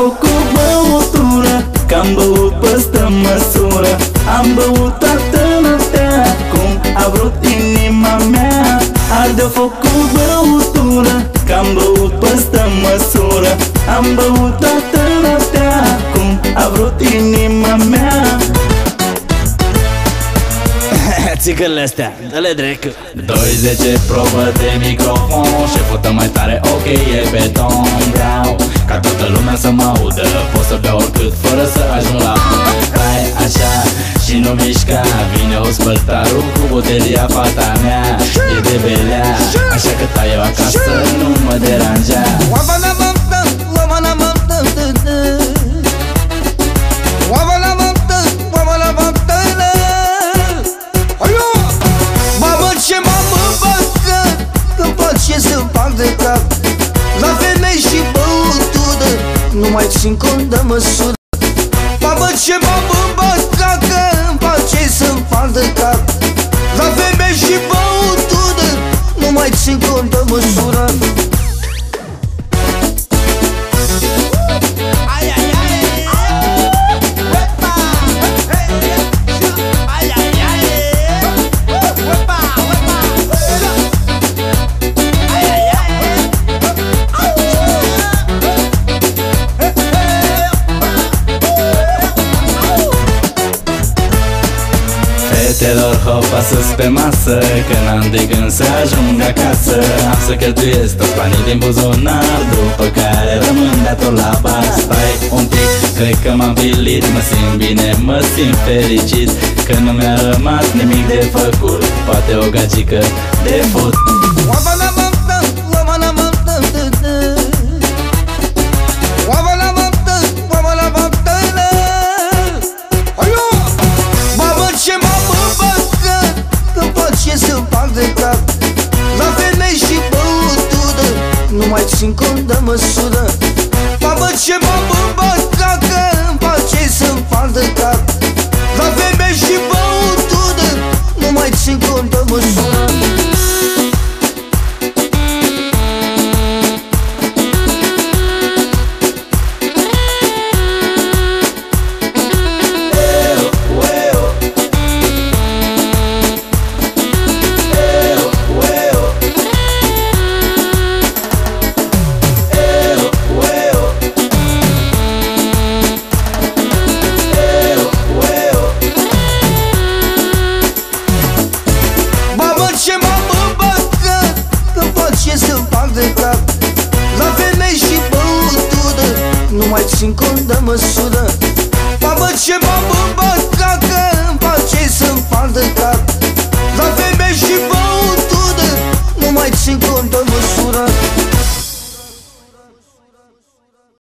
făcut băutură Că am băut păstă măsură. Am băut toată noaptea Cum a vrut inima mea. Arde-o făcut băutură Că am băut păstă măsură. Am băut toată noaptea Cum a vrut inima mea. Țigările astea, dă-le drecă 20 probă de microfon Și fută mai tare, ok, e beton. Vreau ca toată lumea să mă audă Pot să beau oricât fără să ajung la Stai așa și nu mișca Vine ospăltarul cu botelia fata mea. E de belea, așa că La femei și băutură Nu mai țin cont de măsură. Babă ce m-am îmbătat Că îmi place să-mi fac de cap La femei și băutură Nu mai țin cont de măsură Fetelor, hopa sus pe masă Că n-am de gând să ajung acasă. Am să cheltuiesc toți banii din buzunar După care rămân dator la bar. Stai un pic, cred că m-am pilit Mă simt bine, mă simt fericit Că nu mi-a rămas nimic de făcut. Poate o gagică de fut măsură. Babă ce m-am îmbătat Că îmi place să-mi fac de cap de cap La femei și băutură Nu mai țin cont de măsură. Babă ce m-am îmbătat